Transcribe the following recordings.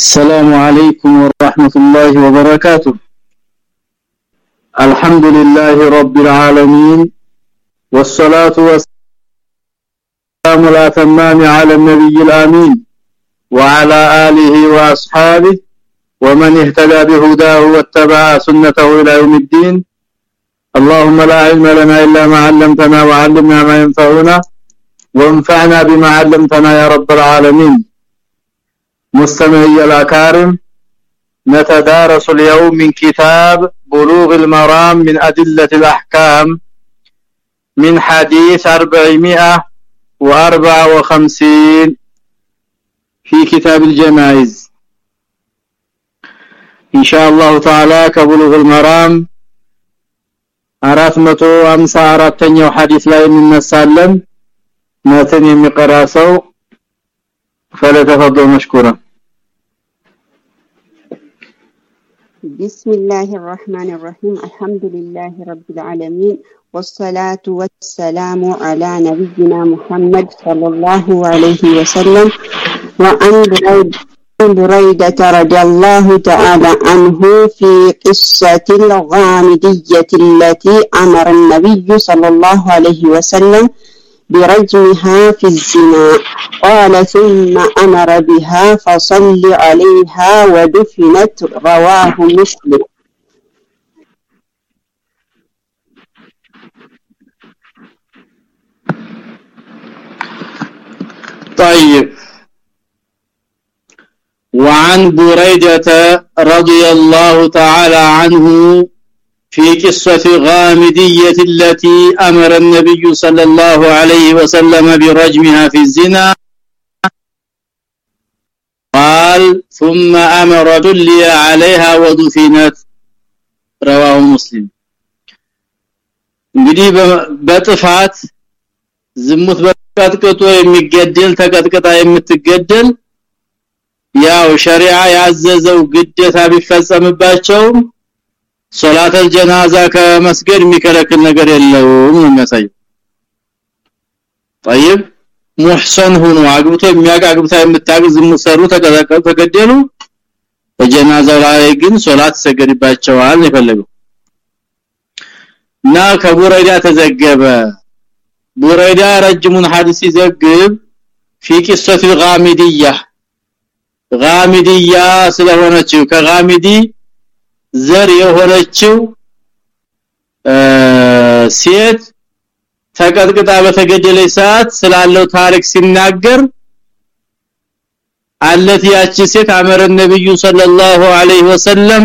السلام عليكم ورحمة الله وبركاته. الحمد لله رب العالمين والصلاة والسلام الأتمان على النبي الآمين وعلى آله وأصحابه ومن اهتدى بهداه واتبع سنته إلى يوم الدين. اللهم لا علم لنا إلا ما علمتنا وعلمنا ما ينفعنا وانفعنا بما علمتنا يا رب العالمين. مستمعي الأكارم نتدارس اليوم من كتاب بلوغ المرام من أدلة الأحكام من حديث 454 في كتاب الجنائز إن شاء الله تعالى كبلوغ المرام 454ኛው ሐዲስ ላይ እንነሳለን መተን የሚቀራ ሰው فلتفضل مشكورا. بسم الله الرحمن الرحيم. الحمد لله رب العالمين. والصلاة والسلام على نبينا محمد صلى الله عليه وسلم وعن بريدة رضي الله تعالى عنه في قصة الغامدية التي أمر النبي صلى الله عليه وسلم برجمها في الزنا. قال ثم أمر بها فصل عليها ودفنت رواه مسلم. طيب. وعن بريدة رضي الله تعالى عنه في قصة غامدية التي أمر النبي صلى الله عليه وسلم برجمها في الزنا قال ثم أمر دلي عليها ودفنت رواه مسلم እንግዲህ በጥፋት ዝሙት በቀጥቅጦ የሚገደል ተቀጥቅጣ የምትገደል ያው ሸሪዓ ያዘዘው ግዴታ ቢፈጸምባቸውም ሶላተል ጀናዛ ከመስገድ የሚከለክል ነገር የለውም የሚያሳየው طيب ሙህሰን ሆኖ አግብቶ የሚያጋግብታ የምታግዝ ሙሰሩ ተቀጠቀጡ ተገደሉ በጀናዛው ላይ ግን ሶላት ሰገድባቸዋል የፈለገው እና ከቡረይዳ ተዘገበ ቡረይዳ ረጅሙን ሐዲስ ይዘግብ في قصه الغامديه غامديه ስለሆነችው ከጋሚዲ ዘር የሆነችው ሴት ተቀጥቅጣ በተገደለች ሰዓት ስላለው ታሪክ ሲናገር አለት ያቺ ሴት አመረ ነብዩ ሰለላሁ ዐለይሂ ወሰለም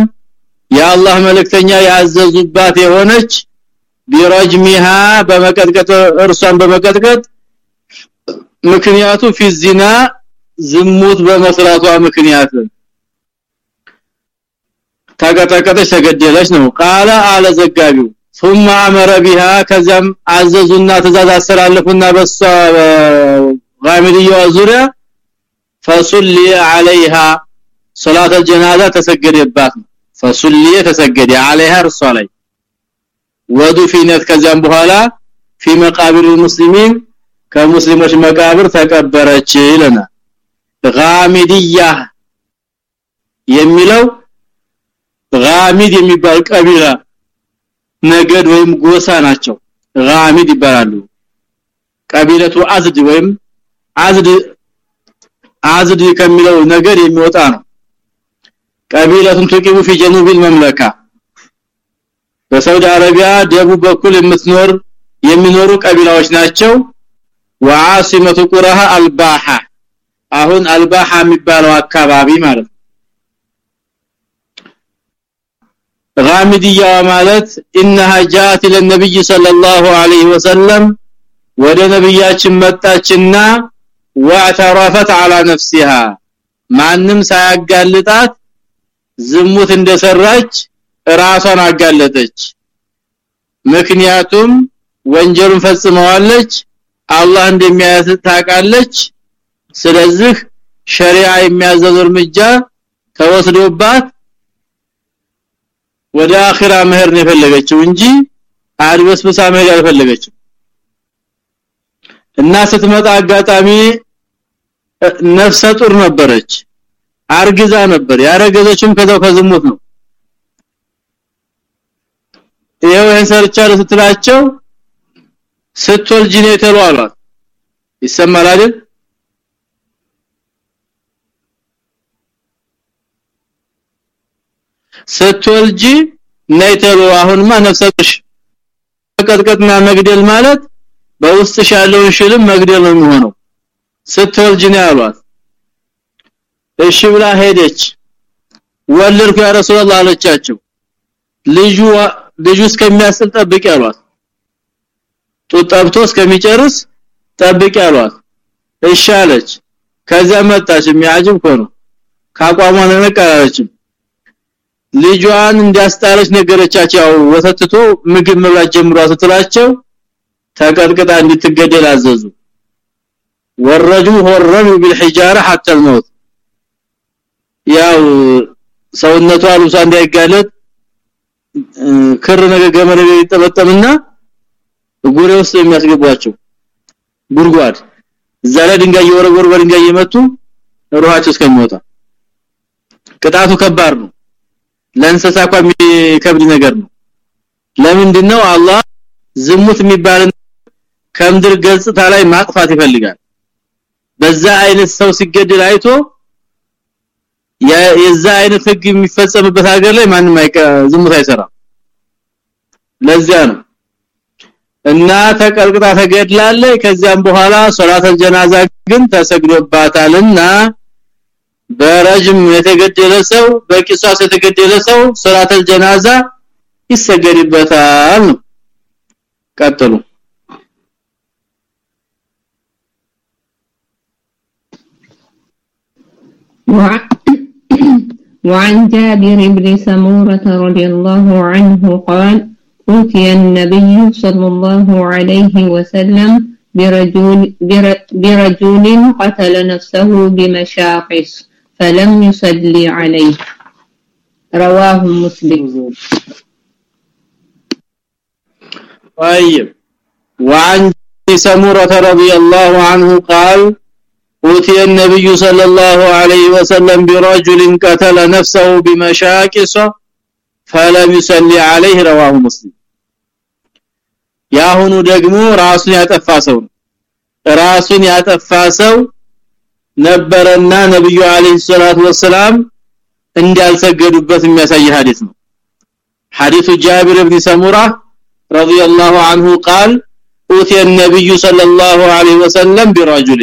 የአላህ መልእክተኛ ያዘዙባት የሆነች ቢረጅሚሃ በመቀጥቀጥ እርሷን በመቀጥቀጥ ምክንያቱ ፊዚና ዝሙት በመስራቷ ምክንያት ተቀጠቀጠች ተገደለች ነው ቃለ አለ ዘጋቢው ثم امر بها ከዛም አዘዙና ትእዛዝ አስተላለፉና በሷ ጋሚዲያዋ ዙሪያ فصلي عليها صلاه الجنازه ተሰገደባት فصلي ተሰገደ عليها እርሷ ላይ ወዱፊነት ከዛም በኋላ في مقابر المسلمين ከሙስሊሞች መቃብር ተቀበረች ይለና ጋሚዲያ የሚለው ጋሚድ የሚባል ቀቢላ ነገድ ወይም ጎሳ ናቸው ጋሚድ ይባላሉ ቀቢለቱ አዝድ ወይም አዝድ አዝድ ከሚለው ነገር የሚወጣ ነው ቀቢለቱን ተቂቡ في جنوب المملكه በሳውዲ አረቢያ ደቡብ በኩል የምትኖር የሚኖሩ ቀቢላዎች ናቸው ወዓሲመቱ ቁራሃ አልባሃ አሁን አልባሃ የሚባለው አካባቢ ማለት غامديه ማለት انها جاءت للنبي صلى الله عليه وسلم ወደ ነብያችን መጣችና واعترفت على نفسها ማንም ሳያጋልጣት ዝሙት እንደሰራች ራሷን አጋለጠች ምክንያቱም ወንጀሉን ፈጽመዋለች አላህ እንደሚያያት ታውቃለች ስለዚህ ሸሪዓ የሚያዘው እርምጃ ተወስዶባት ወደ አኺራ መሄድ ነው የፈለገችው እንጂ አድበስብሳ መሄድ አልፈለገችም። እና ስትመጣ አጋጣሚ ነፍሰ ጡር ነበረች አርግዛ ነበር። ያረገዘችም ከዛው ከዝሙት ነው። ይሄው ሰርቻለሁ ስትላቸው ስትወልጂ ነው የተሏሏት ይሰማል አይደል ስትወልጂ ነይተሉ አሁንማ ነፍሰሽ ቀጥቀጥና መግደል ማለት በውስጥሽ ያለውን ሽልም መግደል ነው የሚሆነው። ስትወልጂ ነው ያሏት እሺ ብላ ሄደች። ወለድኩ ያ ረሱላህ አለቻቸው። ልጁ ልጁ እስከሚያስል ጠብቅ ያሏት ጡት ጠብቶ እስከሚጨርስ ጠብቅ ያሏት እሺ አለች። ከዛ መጣች። የሚያጅብ ሆኖ ካቋሟ ነቀራለችም ልጇን እንዲያስጣለች ነገረቻቸው ያው ወተትቶ ምግብ መብላት ጀምሯ ስትላቸው ተቀጥቅጣ እንድትገደል አዘዙ ወረጁ ሆረሙ بالحجاره حتى الموت ያው ሰውነቷ ልብሷ እንዳይጋለጥ ክር ነገር ገመድ ነገር ይጠመጠምና ጉሬ ውስጥ የሚያስገቧቸው ጉርጓድ እዛ ላይ ድንጋይ የወረወሩ በድንጋይ እየመቱ ሩሃቸው እስከሚወጣ ቅጣቱ ከባድ ነው ለእንስሳ እንኳን የሚከብድ ነገር ነው። ለምንድነው አላህ ዝሙት የሚባል ከምድር ገጽታ ላይ ማጥፋት ይፈልጋል? በዛ አይነት ሰው ሲገደል አይቶ የዛ አይነት ህግ የሚፈጸምበት ሀገር ላይ ማንም ዝሙት አይሰራም። ለዚያ ነው። እና ተቀልቅጣ ተገድላለች። ከዚያም በኋላ ሶላተል ጀናዛ ግን ተሰግዶባታልና በረጅም የተገደለ ሰው በቂሷስ የተገደለ ሰው ሶላተል ጀናዛ ይሰገድበታል ነው ቀጥሉ وعن جابر بن سمورة رضي الله عنه قال أوتي النبي صلى الله عليه وسلم برجل, برجل قتل نفسه بمشاقص فلم يصلي عليه رواه مسلم طيب وعن سمورة رضي الله عنه قال أوتي النبي صلى الله عليه وسلم برجل قتل نفسه بمشاكس فلم يصلي عليه رواه مسلم ያሁኑ ደግሞ ራሱን ያጠፋ ሰው ራሱን ያጠፋ ሰው ነበረና ነብዩ አለይሂ ሰላቱ ወሰለም እንዳልሰገዱበት የሚያሳይ ሐዲስ ነው ሐዲሱ ጃቢር ኢብኑ ሰሙራ رضي الله عنه قال أوتي النبي صلى الله عليه وسلم برجل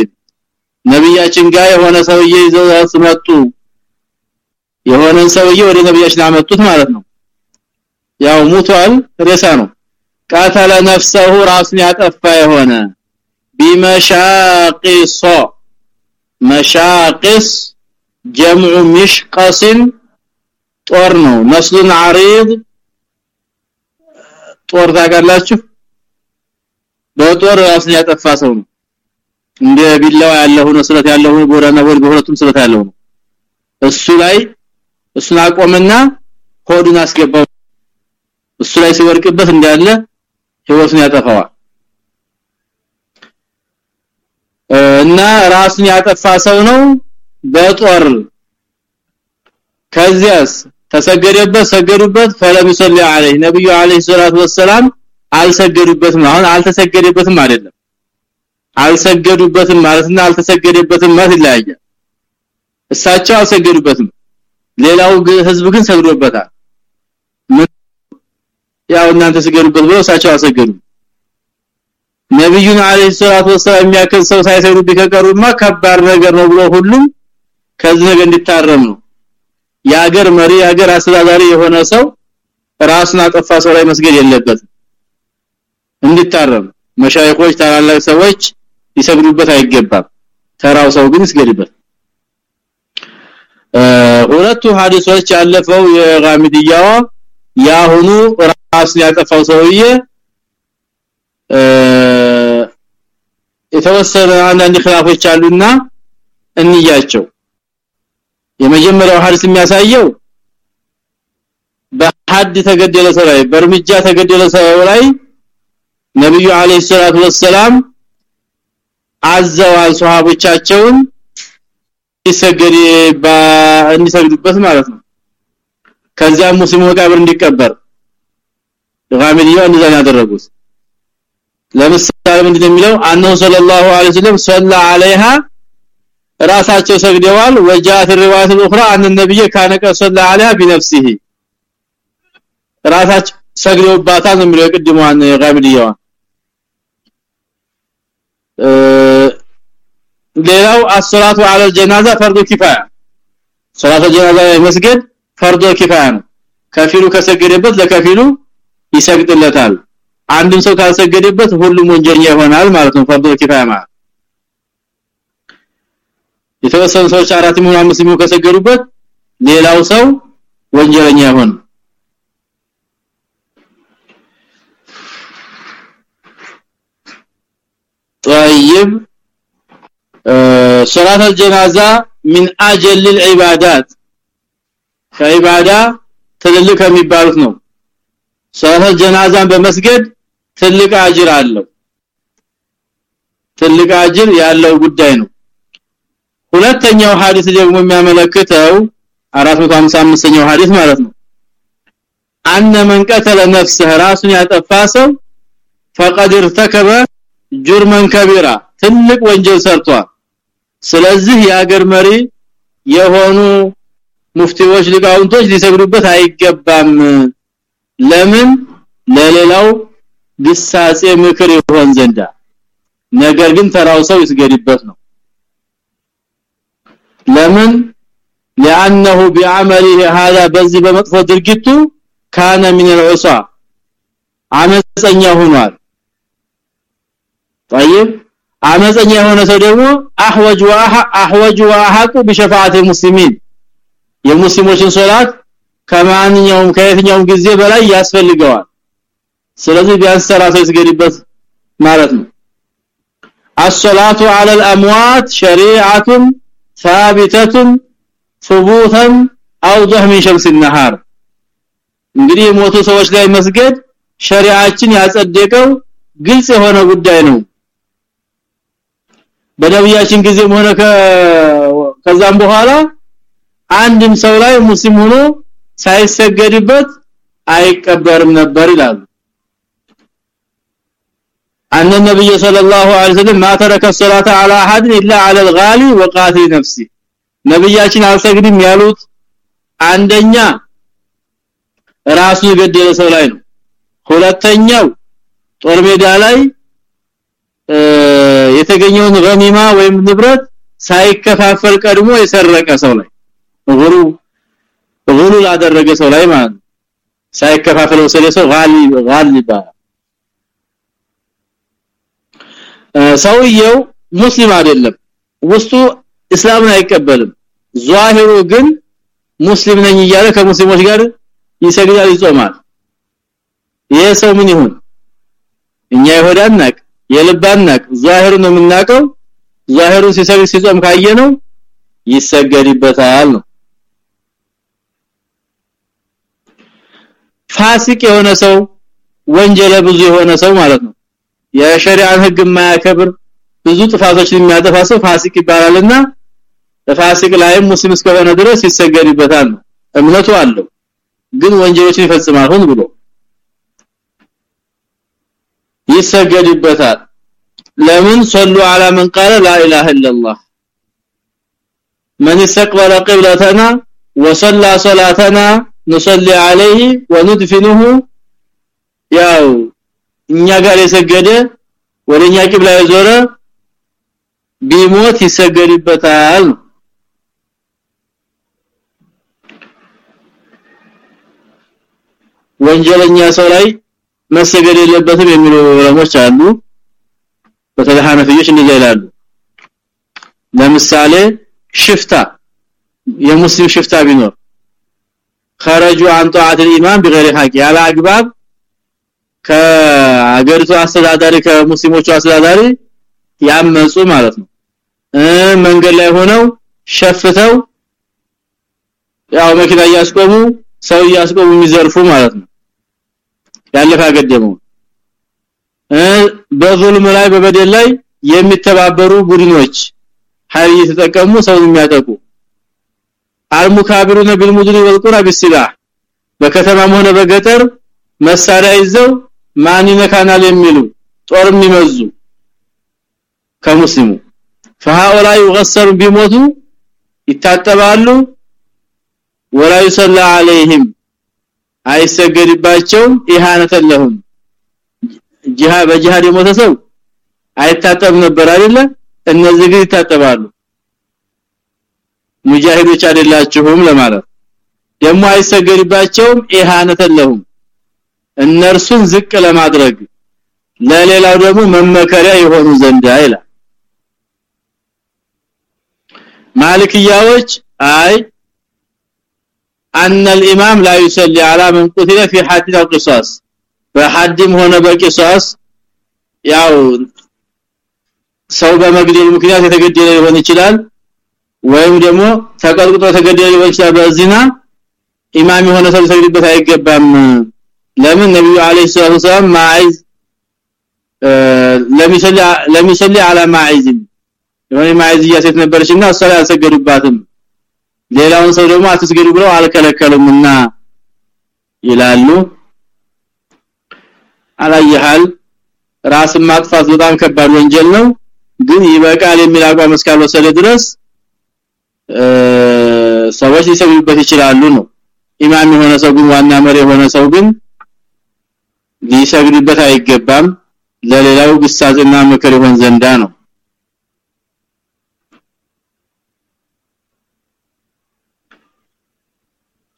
ነብያችን ጋር የሆነ ሰውዬ ይዘው አስመጡ የሆነ ሰውዬ ወደ ነብያችን አመጡት ማለት ነው ያው ሙቷል ሬሳ ነው ቃተለ ነፍሰሁ ራስን ያጠፋ የሆነ ቢመሻቂስ መሻቂስ ጀምዑ ሚሽቀስ ጦር ነው። መስሉን አሪድ ጦር ታጋላችሁ በጦር ራስን ያጠፋ ሰው ነው። እንደ ቢላው ያለው ነው ስለት ያለው ነው ጎራና ወል በሁለቱም ስለት ያለው ነው። እሱ ላይ እሱን አቆመና ሆዱን አስገባው። እሱ ላይ ሲወርቅበት እንዳለ ህይወቱን ያጠፋዋል እና ራስን ያጠፋ ሰው ነው። በጦር ከዚያስ ተሰገደበት ሰገዱበት። ፈለም ይሰሊ አለይሂ ነብዩ አለይሂ ሰላቱ ወሰለም አልሰገዱበትም። አሁን አልተሰገደበትም አይደለም። አልሰገዱበትም ማለትና አልተሰገደበትም ማለት ይለያያል። እሳቸው አልሰገዱበትም። ሌላው ህዝብ ግን ሰግዶበታል። ያው እናንተ ሰገዱበት ብለው እሳቸው አልሰገዱም ነብዩን አለይሂ ሰላቱ ወሰለም የሚያከል ሰው ሳይሰግዱ ቢከቀሩማ ከባድ ነገር ነው ብሎ ሁሉም ከዚህ ነገር እንዲታረም ነው። የሀገር መሪ የሀገር አስተዳዳሪ የሆነ ሰው ራስን አጠፋ ሰው ላይ መስገድ የለበትም። እንዲታረም መሻይኾች ታላላቅ ሰዎች ሊሰግዱበት አይገባም። ተራው ሰው ግን ይስገድበት። ሁለቱ ሐዲሶች ያለፈው የጋሚዲያዋ ያሁኑ ራስን ያጠፋው ሰውዬ የተወሰነ አንዳንድ ኺላፎች አሉና እንያቸው። የመጀመሪያው ሐዲስ የሚያሳየው በሐድ ተገደለ ሰው ላይ በእርምጃ ተገደለ ሰው ላይ ነብዩ አለይሂ ሰላቱ ወሰለም አዘዋል ሷሃቦቻቸውን እንዲሰገድ እንዲሰግዱበት ማለት ነው። ከዚያ ሙስሊሙ መቃብር እንዲቀበር። ጋሚዲያ እንደዛ ያደረጉት ለምሳሌ ምንድነው የሚለው አነሁ ሰለላሁ ዐለይሂ ወሰለም ሰላ ዐለይሃ ራሳቸው ሰግደዋል ወጃት الروايه الاخرى ان النبي كان صلى عليها بنفسه ራሳቸው ሰግደውባታል ነው የሚለው ቅድሟን ጋሚዲያዋ ሌላው አሰላቱ على الجنازه فرض كفايه ሶላተ ጀናዛ መስገድ ፈርዶ ኪፋያ ነው ከፊሉ ከሰገደበት ለከፊሉ ይሰግድለታል አንድም ሰው ካልሰገደበት ሁሉም ወንጀለኛ ይሆናል ማለት ነው ፈርዶ ኪፋያ ማለት የተወሰኑ ሰዎች አራት ሙሉ አምስት ሙሉ ከሰገዱበት ሌላው ሰው ወንጀለኛ ይሆናል طيب صلاه الجنازه من اجل العبادات ከኢባዳ ትልልቅ የሚባሉት ነው ሰላት ጀናዛን በመስገድ ትልቅ አጅር አለው። ትልቅ አጅር ያለው ጉዳይ ነው። ሁለተኛው ሐዲስ ደግሞ የሚያመለክተው 455ኛው ሐዲስ ማለት ነው። አነ መን ቀተለ ነፍሰህ ራሱን ያጠፋ ሰው فقد ارتكب جرما كبيرا ትልቅ ወንጀል ሰርቷል። ስለዚህ የአገር መሪ የሆኑ ሙፍቲዎች ሊቃውንቶች ሊሰግዱበት አይገባም። ለምን ለሌላው ግሳጼ ምክር ይሆን ዘንዳ ነገር ግን ተራው ሰው ይስገድበት ነው ለምን لانه بعمله هذا በዚህ በመጥፎ ድርጊቱ ካነ من العصا አመፀኛ ሆኗል طيب አመፀኛ የሆነ ሰው ደግሞ አህወጅ ወአህ አህወጅ ወአሐቁ بشفاعه المسلمين የሙስሊሞችን ሶላት ከማንኛውም ከየትኛውም ጊዜ በላይ ያስፈልገዋል ስለዚህ ቢያንስ ሰላሳ ይስገድበት ማለት ነው الصلاه على الاموات شريعه ثابته ثبوتا اوضح من شمس النهار እንግዲህ የሞቱ ሰዎች ላይ መስገድ ሸሪዓችን ያጸደቀው ግልጽ የሆነ ጉዳይ ነው በነብያችን ጊዜም ሆነ ከዛም በኋላ አንድም ሰው ላይ ሙስሊም ሆኖ ሳይሰገድበት አይቀበርም ነበር ይላሉ أن النبي صلى الله عليه وسلم ما ترك الصلاة على أحد إلا على الغالي وقاتل نفسه ነብያችን አልሰግድም ያሉት አንደኛ ራሱ የገደለ ሰው ላይ ነው ሁለተኛው ጦር ሜዳ ላይ የተገኘውን ገኒማ ወይም ንብረት ሳይከፋፈል ቀድሞ የሰረቀ ሰው ላይ ጉሩ ጉሩ ላደረገ ሰው ላይ ማለት ሳይከፋፈለው ሰለ ሰው ጋሊ ጋሊባ ሰውየው ሙስሊም አይደለም። ውስጡ እስላምን አይቀበልም። ዛሂሩ ግን ሙስሊም ነኝ እያለ ከሙስሊሞች ጋር ይሰግዳል ይጾማል። ይሄ ሰው ምን ይሁን? እኛ ይሆዳናቅ የልባናቅ ዛሂሩ ነው የምናቀው ዛሂሩ ሲሰግድ ሲጾም ካየነው ይሰገድበታል ነው ፋሲቅ የሆነ ሰው ወንጀለ ብዙ የሆነ ሰው ማለት ነው የሸሪዓን ህግ የማያከብር ብዙ ጥፋቶችን የሚያጠፋ ሰው ፋሲቅ ይባላልና ለፋሲቅ ላይም ሙስሊም እስከሆነ ድረስ ይሰገድበታል ነው እምነቱ አለው ግን ወንጀሎችን ይፈጽማል ሆን ብሎ ይሰገድበታል ለምን ሰሉ على من قال لا اله الا الله من استقبل قبلتنا وصلى صلاتنا نصلي عليه وندفنه ያው እኛ ጋር የሰገደ ወደኛ ቂብላ የዞረ ቢሞት ይሰገድበታል ወንጀለኛ ሰው ላይ መሰገድ የለበትም የሚሉ ዑለሞች አሉ በተለይ ሐነፊዮች እንደዛ ይላሉ ለምሳሌ ሽፍታ የሙስሊም ሽፍታ ቢኖር خرجوا عن طاعه الامام بغير حق ያለ አግባብ ከአገሪቱ አስተዳዳሪ ከሙስሊሞቹ አስተዳዳሪ ያመጹ ማለት ነው መንገድ ላይ ሆነው ሸፍተው ያው መኪና ያስቆሙ ሰው ያስቆሙ የሚዘርፉ ማለት ነው ያለፈ ገደመው በዙልም ላይ በበደል ላይ የሚተባበሩ ቡድኖች ኃይል እየተጠቀሙ ሰውን የሚያጠቁ አልሙካቢሩነ ቢልሙድን ወልቁራ ቢስላ በከተማም ሆነ በገጠር መሳሪያ ይዘው ማን ይነካናል የሚሉ ጦር የሚመዙ ከሙስሊሙ فهؤلاء يغسل ቢሞቱ ይታጠባሉ ወላ يصلى عليهم አይሰገድባቸውም ኢሃነተ ለሁም ጂሃ በጂሃድ የሞተ ሰው አይታጠብ ነበር አይደለ እነዚህ ግን ይታጠባሉ ሙጃሂዶች አይደላችሁም ለማለት ደግሞ አይሰገድባቸውም ኢሃነተ ለሁም እነርሱን ዝቅ ለማድረግ ለሌላው ደግሞ መመከሪያ የሆኑ ዘንድ አይላል ማልክያዎች አይ ان الامام لا يصلي على من قتل في حد القصاص በሐድም ሆነ በቂሳስ ያው ሰው በመግደል ምክንያት የተገደለ ሊሆን ይችላል ወይም ደግሞ ተቀጥቅጦ የተገደለ ሊሆን ይችላል በዚና ኢማም የሆነ ሰው ሊሰግድበት አይገባም ለምን ነብዩ አለይሂ ሰላቱ ሰላም ማይዝ ለሚሰሊ ለሚሰሊ على ማይዝ የሆነ ማይዝያ ሴት ነበርችና እሷ አልሰገዱባትም ሌላውን ሰው ደግሞ አትስገዱ ብለው አልከለከሉምና ይላሉ አላየሃል ራስን ማጥፋት በጣም ከባድ ወንጀል ነው ግን ይበቃል የሚል አቋም እስካልወሰደ ድረስ ሰዎች ሊሰግዱበት ይችላሉ ነው ኢማም የሆነ ሰው ግን ዋና መሪ የሆነ ሰው ግን ሊሰግድበት አይገባም ለሌላው ግሳጽና ምክር ይሆን ዘንዳ ነው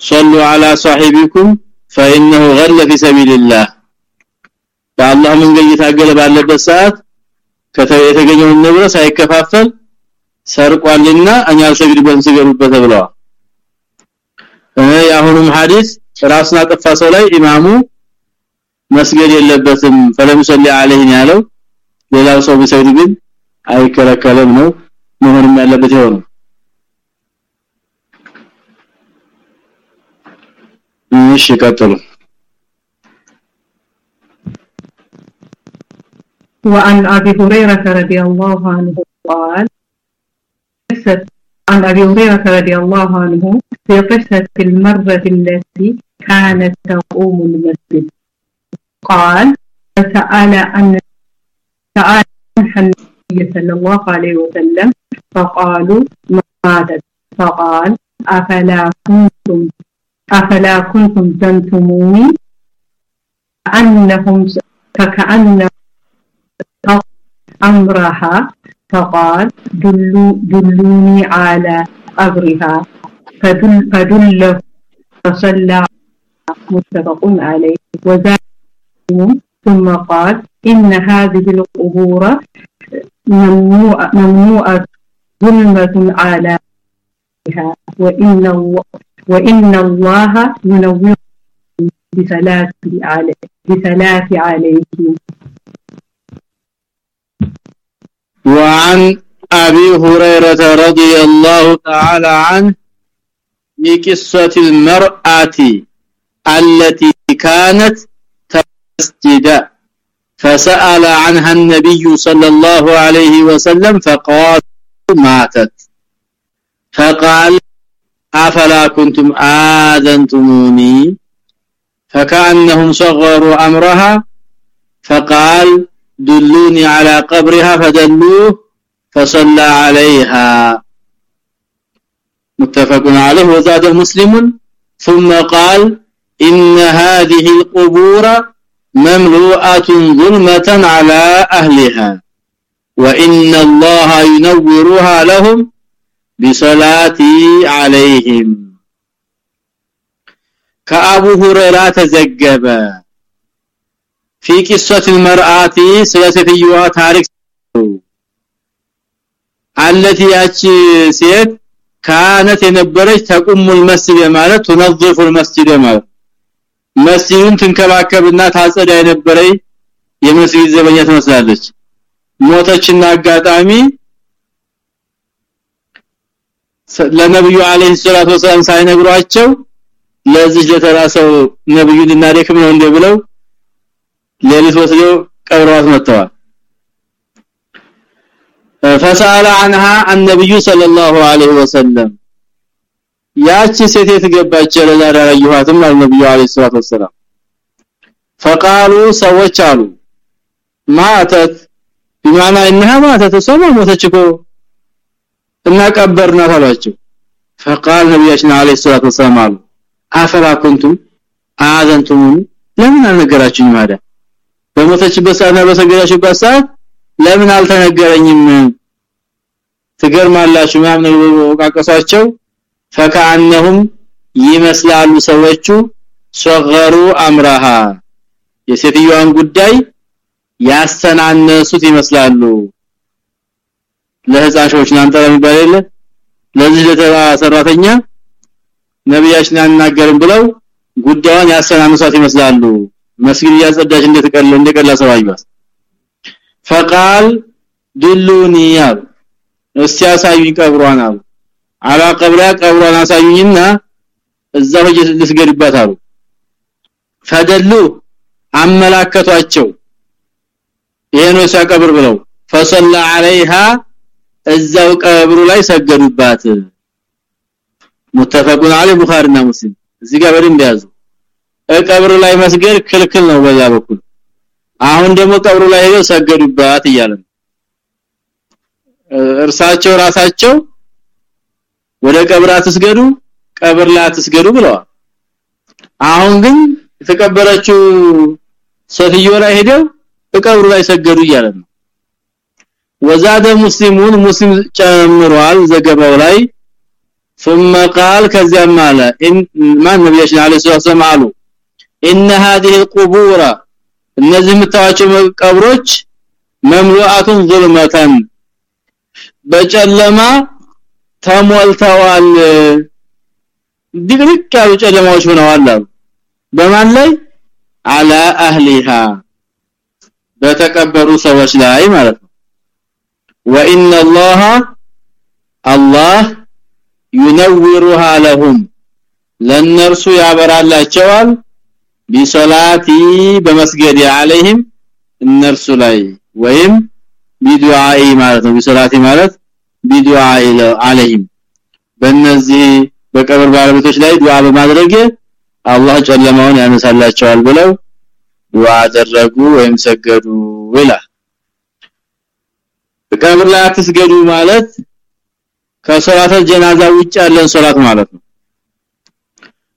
صلوا على صاحبكم فانه غل في سبيل الله በአላህ መንገድ እየታገለ ባለበት ሰዓት ከተገኘውን ንብረት ሳይከፋፈል ሰርቋልና እኛ ሰግድበን ስገሩበት ብለዋል የአሁኑም ሐዲስ ራስና ጠፋ ሰው ላይ ኢማሙ መስገድ የለበትም ፈለም ሰሊ አለይሂ ያለው ሌላው ሰው ቢሰግድ ግን አይከለከለም ነው መሆንም ያለበት ይሆነው እሺ ቀጥሉ وعن ابي هريره رضي الله عنه قال عن أبي هريرة رضي الله عنه في قصة المرة التي كانت تقوم المسجد. قال فسأل أن سأل النبي صلى الله عليه وسلم فقالوا ماتت فقال أفلا كنتم أفلا كنتم تنتموني انهم فكأن أمرها فقال دلو دلوني على قبرها. فدل فدله فصلى متفق عليه. وزاد ثم قال إن هذه القبور ممنوعة, ممنوعة ظلمة على وإن وإن الله ينور بثلاث عليه بثلاث عليه وعن أبي هريرة رضي الله تعالى عنه بقصة المرأة التي كانت تسجد. فسأل عنها النبي صلى الله عليه وسلم فقال ماتت. فقال أفلا كنتم آذنتموني؟ فكأنهم صغروا أمرها. فقال دلوني على قبرها فدلوه فصلى عليها. متفق عليه. وزاد مسلم. ثم قال إن هذه القبور مملوءة ظلمة على أهلها وإن الله ينورها لهم بصلاتي عليهم. كأبو هريرة ፊ ቂሷቲል መርአቲ ስለ ሴትዮዋ ታሪክ አለቲ ያቺ ሴት ካነት የነበረች ተቁሙል መስጂድ ማለት ተነظፉል መስጂድ ማለት መስጂዱን ትንከባከብና ታጸዳ የነበረች የመስጂድ ዘበኛ ትመስላለች። ሞተችና አጋጣሚ ለነብዩ አለይሂ ሰላቱ ወሰለም ሳይነግሯቸው ለዚህ ለተራሰው ነብዩን እናደክም ነው እንደብለው ሌሊት ወስደው ቀብረዋት መጥተዋል فسال عنها النبي صلى الله عليه وسلم ያቺ ሴት የተገባች ለዛሬ ያዩሃትም ነብዩ አለይሂ ሰላቱ ወሰለም فقالوا ሰዎች አሉ ማተት بمعنى انها ماتت ሰው ሞተች እኮ እና ቀበርናት አሏቸው فقال ነብያችን አለይሂ ሰላቱ ወሰለም አሉ አፈላ ኩንቱም አዘንቱሙኒ ለምን አልነገራችሁኝ ማለት በሞተችበት ሰዓት በሰገዳችሁበት ሰዓት ለምን አልተነገረኝም? ትገርማላችሁ ምናምን ወቃቀሷቸው ፈካነሁም ይመስላሉ ሰዎቹ ሶገሩ አምራሃ። የሴትዮዋን ጉዳይ ያስተናነሱት ይመስላሉ። ለህፃሾች ናንተ ለሚባል የለ? ለዚህ ለሰራተኛ ነብያችን አናገርም ብለው ጉዳዩን ያስተናነሷት ይመስላሉ መስጊድ ያጸዳች እንደተቀለ እንደቀላ ሰው አዩት فقال دلوني ያሉ እስቲ ያሳዩኝ ቀብሯን አሉ አላ ቀብራ ቀብሯን አሳዩኝና እዛው ልስገድባት አሉ ፈደሉ አመላከቷቸው ይሄ ነው ሲያቀብር ብለው فصلى عليها እዛው ቀብሩ ላይ ሰገዱባት متفقون عليه ቡኻሪና ሙስሊም እዚህ ጋር በደንብ ያዙ ቀብሩ ላይ መስገድ ክልክል ነው በዛ በኩል አሁን ደግሞ ቀብሩ ላይ ሄደው ሰገዱባት እያለ እርሳቸው ራሳቸው ወደ ቀብር አትስገዱ ቀብር ላይ አትስገዱ ብለዋል አሁን ግን የተቀበረችው ሴትዮ ላይ ሄደው ቀብሩ ላይ ሰገዱ እያለ ነው ወዛደ ሙስሊሙን ሙስሊም ጨምሯል ዘገባው ላይ ثم قال ከዚያም አለ ማን ነብያችን አለይሂ ሰላም አሉ ان هذه القبور እነዚህ የምታዋቸው ቀብሮች መምሉአቱን ዙልመተን በጨለማ ተሞልተዋል ድቅድቅ ያሉ ጨለማዎች ሆነዋል አሉ በማን ላይ አላ አህሊሃ በተቀበሩ ሰዎች ላይ ማለት ነው ወኢነ الله الله ينورها لهم ለነርሱ ያበራላቸዋል ቢሶላቲ በመስገድ عليهم እነርሱ ላይ ወይም ቢዱዓኢ ማለት ነው ቢሶላቲ ማለት ቢዱዓኢ عليهم በእነዚህ በቀብር ባለቤቶች ላይ ዱዓ በማድረግ አላህ ጨለማውን ያነሳላቸዋል ብለው ዱዓ አደረጉ ወይም ሰገዱ ይላል ቀብር ላይ አትስገዱ ማለት ከሶላተ ጀናዛ ውጭ ያለን ሶላት ማለት ነው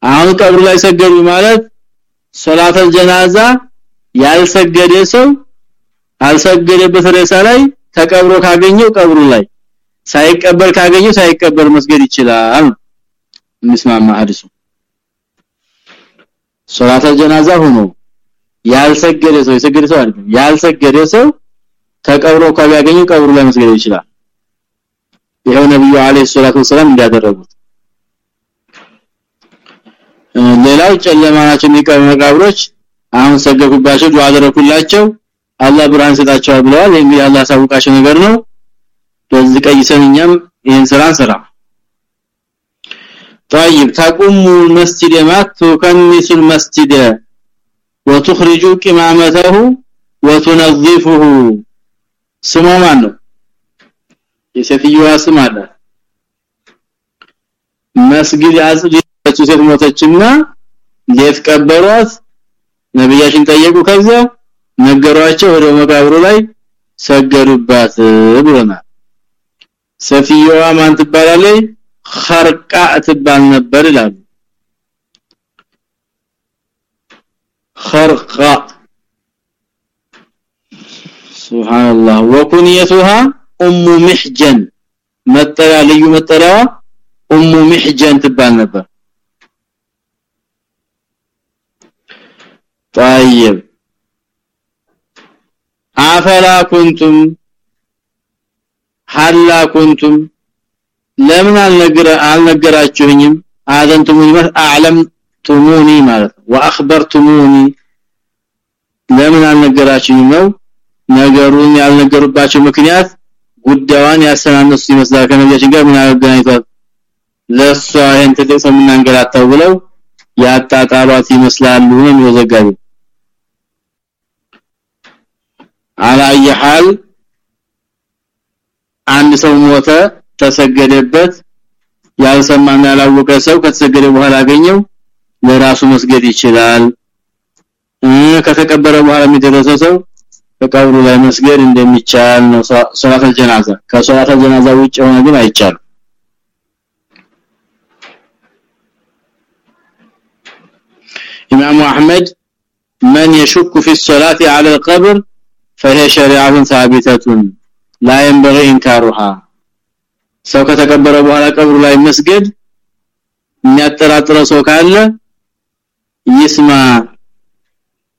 አሁን ቀብር ላይ ሰገዱ ማለት ሶላተ ጀናዛ ያልሰገደ ሰው አልሰገደበት ሬሳ ላይ ተቀብሮ ካገኘው ቀብሩ ላይ ሳይቀበር ካገኘው ሳይቀበር መስገድ ይችላል እንስማማ ሐዲሱ። ሶላተ ጀናዛ ሆኖ ያልሰገደ ሰው የሰገደ ሰው አይደለም ያልሰገደ ሰው ተቀብሮ ካገኘው ቀብሩ ላይ መስገድ ይችላል። ይሄው ነብዩ አለይሂ ሰላቱ ወሰለም እንዲያደረጉት ሌላው ጨለማ ናቸው መቃብሮች አሁን ሰገዱባቸው ዱዓ አደረኩላቸው አላህ ብርሃን ሰጣቸዋል ብለዋል እንግዲህ አላህ ሳውቃቸው ነገር ነው በዚህ ቀይሰን እኛም ይሄን ስራ እንሰራ طيب تقوم المسجد ما تكنس المسجد وتخرج قمامته وتنظفه ስሟ ማን ነው የሴትዮዋ ስም አለ መስጊድ ያጠጣችው ሴት ሞተችና ሌፍ ነብያችን ጠየቁ። ከዛ ነገሯቸው ወደ መቃብሩ ላይ ሰገዱባት ብሎናል። ሰፊዋ ማን ትባላለች? ኸርቃ ትባል ነበር ይላሉ። ኸርቃ ሱብሃንአላህ። ወኩንየቱሃ ኡሙ ምሕጀን መጠሪያ ልዩ መጠሪያዋ ኡሙ ምሕጀን ትባል ነበር። طيب. افلا كنتم؟ هلا كنتم؟ ለምን አልነገረ አልነገራችሁኝም አለም አዕለምቱሙኒ ማለት ወአخبرቱሙኒ ለምን አልነገራችሁኝም ነው؟ ነገሩን ያልነገሩባቸው ምክንያት ጉዳዋን ያሰናነሱ ይመስላል። ከነቢያችን ጋር ምን አገናኝቷል? ለሷ ይሄን ተደሰምና እንገላታው ብለው ያጣጣሏት ይመስላሉ። ነው ዘጋቢ على اي حال አንድ ሰው ሞተ ተሰገደበት ያልሰማና ያላወቀ ሰው ከተሰገደ በኋላ አገኘው ለራሱ መስገድ ይችላል ከተቀበረ በኋላ የሚደረሰ ሰው በቀብሩ ላይ መስገድ እንደሚቻል ነው ሶላተ ጀናዛ ከሶላተ ጀናዛ ውጭ ሆነ ግን አይቻልም ኢማሙ አህመድ من يشك في الصلاه على القبر فهي شريعه ثابته لا ينبغي انكارها ሰው ከተቀበረ በኋላ ቀብሩ ላይ መስገድ የሚያጠራጥረው ሰው ካለ ይስማ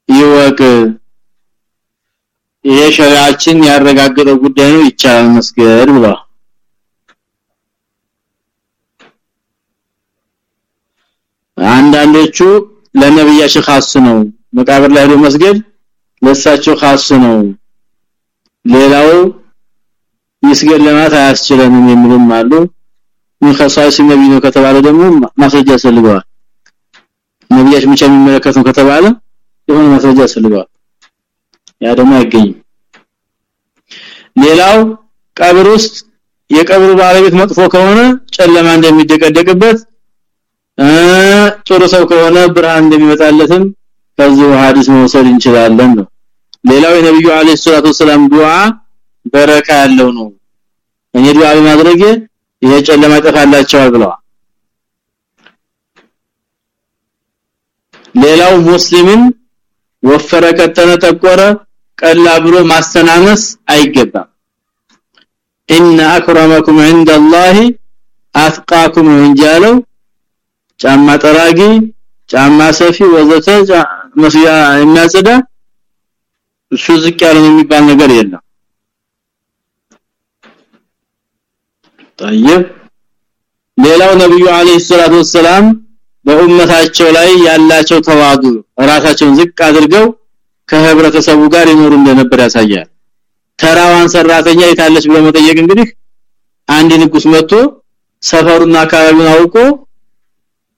ይወቅ ይሄ ሸሪዓችን ያረጋገጠው ጉዳይ ነው ይቻላል መስገድ ብሏል አንዳንዶቹ ለነብያችን ኻስ ነው መቃብር ላይ መስገድ ለሳቸው ኻስ ነው። ሌላው ይስገድ ለማለት አያስችለንም የሚሉም አሉ። ምን ነብይ ነው ከተባለ ደግሞ ማስረጃ ያስፈልገዋል። ነብያች ብቻ የሚመለከተው ከተባለ የሆነ ማስረጃ ያስፈልገዋል። ያ ደግሞ አይገኝም። ሌላው ቀብር ውስጥ የቀብሩ ባለቤት መጥፎ ከሆነ ጨለማ እንደሚደቀደቅበት ጥሩ ሰው ከሆነ ብርሃን እንደሚመጣለትም ከዚህ ሐዲስ መውሰድ እንችላለን ነው ሌላው የነብዩ አለይሂ ሰላቱ ሰላም ዱዓ በረካ ያለው ነው እኔ ዱዓ በማድረግ ይሄ ጨለማ ይጠፋላቸዋል ብለዋል ሌላው ሙስሊምን ወፈረ ቀጠነ ጠቆረ ቀላ ብሎ ማስተናነስ አይገባም ان اكرمكم عند الله اتقاكم እንጃለው ጫማ ጠራጊ ጫማ ሰፊ ወዘተ መስያ የሚያጸዳ እሱ ዝቅ ያለ የሚባል ነገር የለም طيب ሌላው ነብዩ አለይሂ ሰላቱ ወሰለም በኡመታቸው ላይ ያላቸው ተዋዱ ራሳቸውን ዝቅ አድርገው ከህብረተሰቡ ጋር ይኖሩ እንደነበር ያሳያል ተራዋን ሰራተኛ የታለች ብሎ መጠየቅ እንግዲህ አንድ ንጉስ መጥቶ ሰፈሩና አካባቢውን አውቆ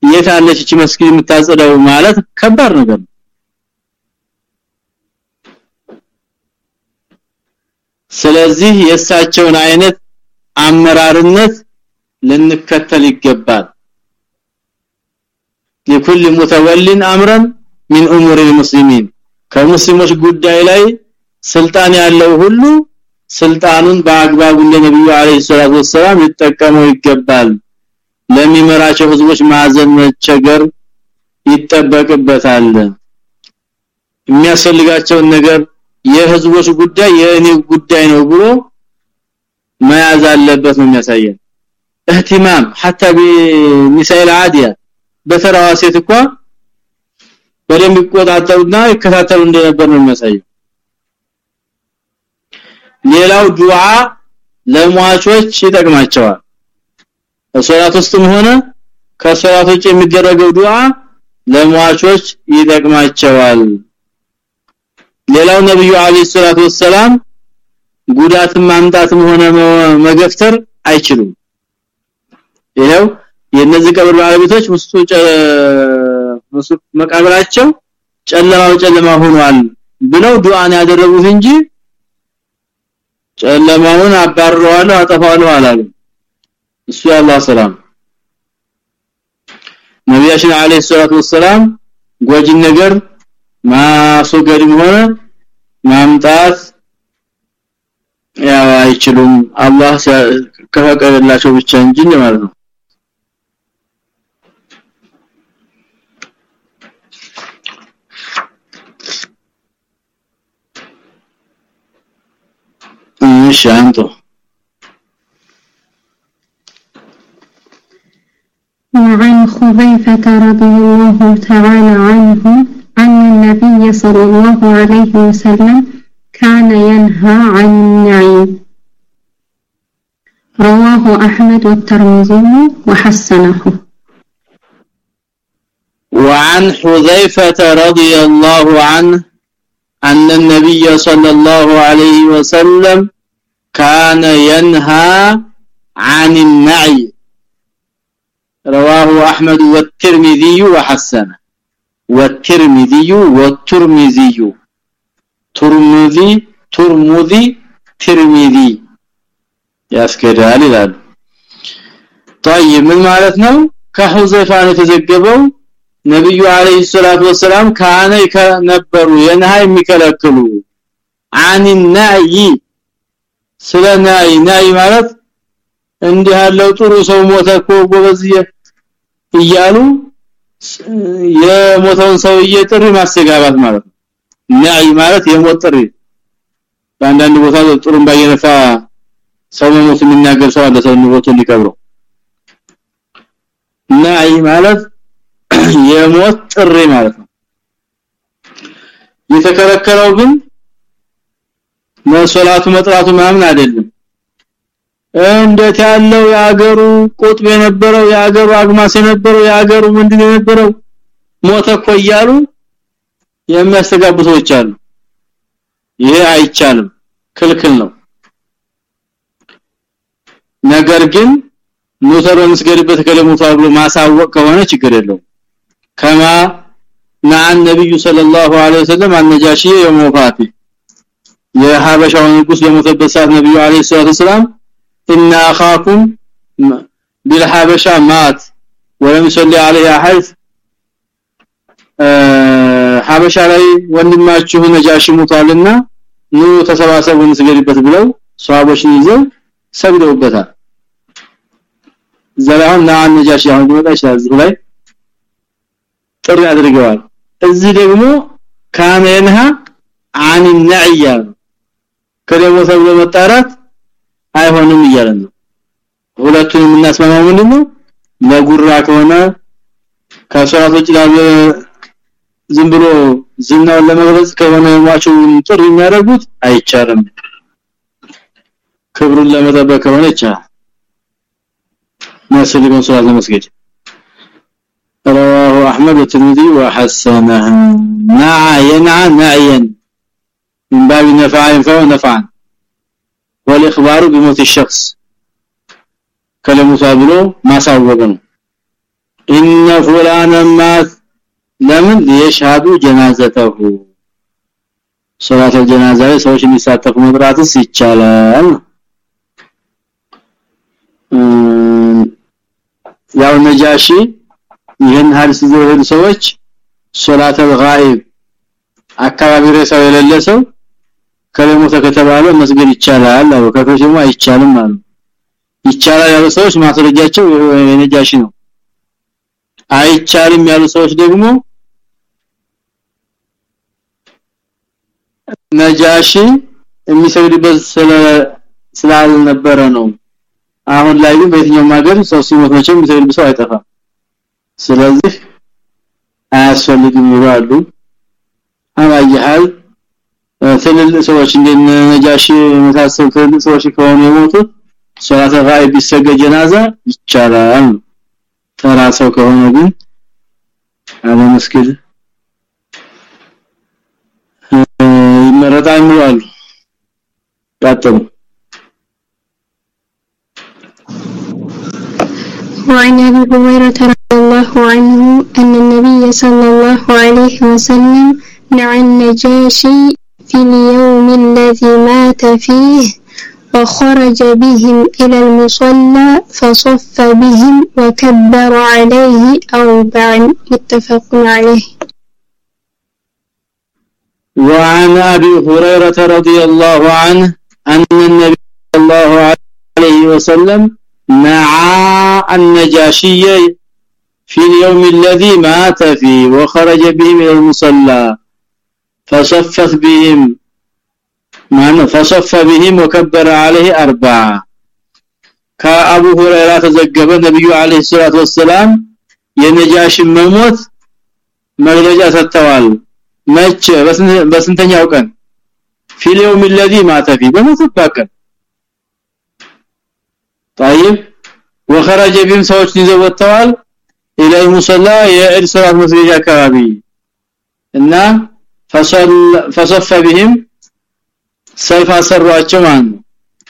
የታለች እቺ መስጊድ የምታጸዳው ማለት ከባድ ነገር ስለዚህ የእሳቸውን አይነት አመራርነት ልንከተል ይገባል لكل متول امرا من امور المسلمين ከሙስሊሞች ጉዳይ ላይ ስልጣን ያለው ሁሉ ስልጣኑን በአግባቡ እንደነብዩ አለይሂ ሰላቱ ወሰለም ይጠቀመው ይገባል ለሚመራቸው ህዝቦች ማዘን መቸገር ይጠበቅበታል የሚያስፈልጋቸውን ነገር የህዝቦች ጉዳይ የእኔ ጉዳይ ነው ብሎ መያዝ አለበት ነው የሚያሳየን اهتمام حتى بمثال عاديه በተራዋ ሴት እንኳን በደንብ ይቆጣጠሩና ይከታተሉ እንደነበር ነው የሚያሳየው ሌላው ዱዓ ለሟቾች ይጠቅማቸዋል በሶላት ውስጥም ሆነ ከሶላት ውጭ የሚደረገው ዱዓ ለሟቾች ይጠቅማቸዋል ሌላው ነብዩ አለይሂ ሰላቱ ወሰለም ጉዳትም ማምጣትም ሆነ መገፍተር አይችሉም። ይሄው የነዚህ ቀብር ባለቤቶች ውስጡ መቃብራቸው ጨለማው ጨለማ ሆኗል ብለው ዱዓን ያደረጉት እንጂ ጨለማውን አባረዋለሁ አጠፋዋለሁ አላሉ እሱ ያላህ ሰላም። ነብያችን አለይሂ ሰላቱ ወሰለም ጎጂ ነገር ማስወገድም ሆነ ማምጣት ያው አይችሉም አላህ ከፈቀደላቸው ብቻ እንጂ ማለት ነው እሺ አንተ وعن خذيفة رضي الله تعالى عنه أن النبي صلى الله عليه وسلم كان ينهى عن النعيم. رواه أحمد والترمذي وحسنه. وعن حذيفة رضي الله عنه أن النبي صلى الله عليه وسلم كان ينهى عن النعي رواه أحمد والترمذي وحسنه. والترمذي والترمذي ترمذي ترمذي ترمذي ያስገዳል ይላል طيب ምን ማለት ነው ከሁዘይፋ የተዘገበው ነብዩ አለይሂ ሰላቱ ወሰለም ካነ ነበሩ የነሃ የሚከለክሉ አን ናይ ስለ ናይ ናይ ማለት እንዲህ ያለው ጥሩ ሰው ሞተ እኮ ጎበዝ እያሉ የሞተውን ሰውዬ ጥሪ ማስተጋባት ማለት ነው። ማለት የሞት ጥሪ። በአንዳንድ ቦታ ጥሩም ባየነፋ ሰው መሞት የሚናገር ሰው አለ ሰው ሞቶ እንዲቀብረው ናይ ማለት የሞት ጥሪ ማለት ነው። የተከለከለው ግን መሰላቱ መጥራቱ ምናምን አይደለም እንዴት ያለው ያገሩ ቁጥብ የነበረው ያገሩ አግማስ የነበረው ያገሩ ምንድን የነበረው? ሞተ እኮ እያሉ የሚያስተጋቡ ሰዎች አሉ። ይሄ አይቻልም። ክልክል ነው። ነገር ግን ሙተ በመስገድበት ከለሙታል ብሎ ማሳወቅ ከሆነ ችግር የለውም። ከማ ናን ነብዩ ሰለላሁ ዐለይሂ ወሰለም አንጃሺ የሞፋቲ የሐበሻው ንጉስ በሞተበት ሰዓት ነብዩ ዐለይሂ ሰላም ان اخاكم بالحبشه مات ولم يصلي عليه احد ሐበሻ ላይ ወንድማችሁ ነጃሺ ሞቷልና ኑ ተሰባሰቡ እንስገድበት ብለው ሷቦችን ይዘው ሰግደውበታል ዘላን ና ነጃሺ አሁን ይመጣ እዚህ ላይ ጥሪ አድርገዋል እዚህ ደግሞ ካመንሃ አን ነዕያ ከደሞ ተብሎ መጣራት አይሆንም እያለ ነው ሁለቱን የምናስማማው ምንድነው ለጉራ ከሆነ ከሷቶች ላለ ዝም ብሎ ዝናውን ለመግለጽ ከሆነ ሟቹን ጥሪ የሚያደርጉት አይቻልም ክብሩን ለመጠበቅ ከሆነ ይቻላል መስሊም ሶላት ለመስገድ رواه احمد والترمذي وحسنه نع ينع نعيا من باب نفع ينفع نفعا والاخبار بموت الشخص كلمه ብሎ ማሳወቅ ነው ان فلانا مات ለምን ለየሻዱ ጀናዘተሁ ሶላት ጀናዛ ሰዎች የሚሳተፉ መጥራትስ ይቻላል ያው ነጃሺ ይህን ሐዲስ ዘወሩ ሰዎች ሶላት الغائب አካባቢ ሬሳው የሌለ ሰው ከለሞተ ከተባለ መስገድ ይቻላል አው ከፈሽሙ አይቻልም አሉ። ይቻላል ያሉ ሰዎች ማስረጃቸው የነጃሺ ነው። አይቻልም ያሉ ሰዎች ደግሞ ነጃሺ የሚሰግድበት ስላልነበረ ነው። አሁን ላይ ግን በየትኛውም ሀገር ሰው ሲሞት መቼም የሚሰግድ ሰው አይጠፋም። ስለዚህ አያስፈልግም ይላሉ። አማየሃል ትልልቅ ሰዎች እንደነ ነጃሺ የመሳሰሉ ትልልቅ ሰዎች ከሆኑ የሞቱት ሶላተ ጋኢብ ቢሰገድ ጀናዛ ይቻላል ተራ ሰው ከሆነ ግን አለመስገድ ይመረጣል ይላሉ ቀጥሉ وعن ابي هريره رضي الله عنه ان النبي صلى الله عليه وسلم نعى النجاشي في اليوم الذي مات فيه وخرج بهم إلى المصلى فصف بهم وكبر عليه أربعا متفق عليه. وعن أبي هريرة رضي الله عنه أن النبي صلى الله عليه وسلم نعى النجاشي في اليوم الذي مات فيه وخرج بهم إلى المصلى. فصفت بهم معنى فصف بهم وكبر عليه أربعة ከአቡ ሁረይራ ተዘገበ ነብዩ አለይሂ ሰላቱ ወሰለም የነጃሽ መሞት መግለጫ ሰጥተዋል መቼ በስንተኛው ቀን ፊልየውም الذي مات فيه በሞተበት ቀን طيب وخرج بهم ሰዎች ይዘው ወጥተዋል الى المصلى የዒድ ሰላት መስጊድ አካባቢ እና فصل فصف بهم ሰልፍ አሰሯቸው ማን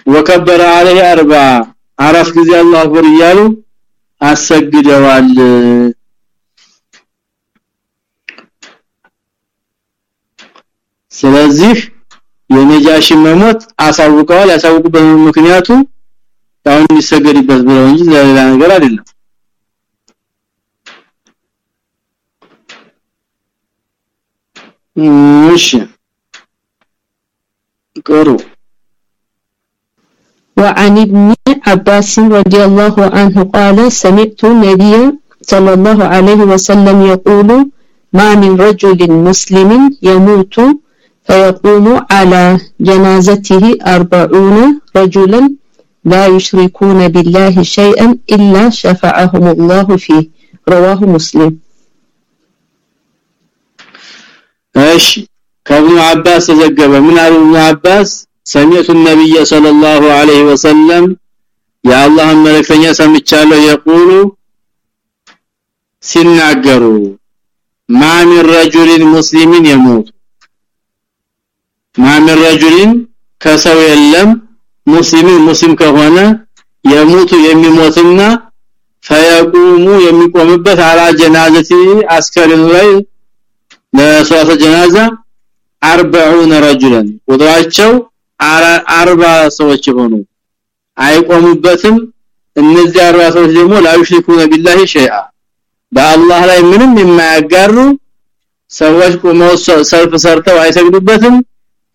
ወከበረ عليه اربع አራት ጊዜ አላሁ አክበር እያሉ አሰግደዋል ስለዚህ የነጃሺ መሞት አሳውቀዋል ያሳውቁበት ምክንያቱ አሁን የሚሰገድበት ብለው እንጂ ሌላ ነገር አይደለም મિશ કરો وعن ابن عباس رضي الله عنه قال سمعت النبي صلى الله عليه وسلم يقول ما من رجل مسلم يموت؟ فيقوم على جنازته أربعون رجلا لا يشركون بالله شيئا إلا شفعهم الله فيه. رواه مسلم. እሺ። ከብኑ አባስ ተዘገበ። ምን አሉ አባስ? سمعت النبي ሰለላሁ الله ወሰለም وسلم መልእክተኛ ሰምቻለሁ የቁሉ ሲናገሩ ما من رجل مسلم يموت ما ከሰው የለም። ሙስሊም ሙስሊም ከሆነ የሞቱ የሚሞትና ፈያቁሙ የሚቆምበት አላ ጀናዘቲ አስከሬን ላይ ለሷተ ጀናዛ 40 رجلا ቁጥራቸው 40 ሰዎች ሆኑ አይቆሙበትም እነዚህ 40 ሰዎች ደግሞ ላይሽሪኩነ ቢላሂ ሸይአ በአላህ ላይ ምንም የማያጋሩ ሰዎች ቆመው ሰልፍ ሰርተው አይሰግዱበትም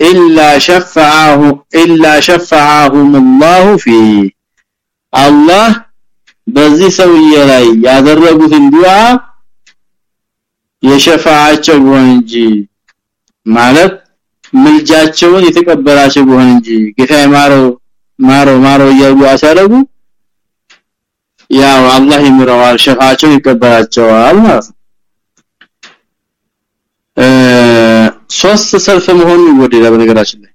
ኢላ ሸፈዓሁ ኢላ ሸፈዓሁም الله فيه አላህ በዚህ ሰውዬ ላይ ያደረጉትን ዱዓ የሸፋዓቸው ቢሆን እንጂ ማለት ምልጃቸውን የተቀበላቸው ቢሆን እንጂ ጌታ ማረው ማረው ማረው እያሉ አሳረጉ። ያው አላህ ይምረዋል ሸፋዓቸውን ይቀበላቸዋል ማለት ነው። ሶስት ሰልፍ መሆኑ ይወደዳል በነገራችን ላይ።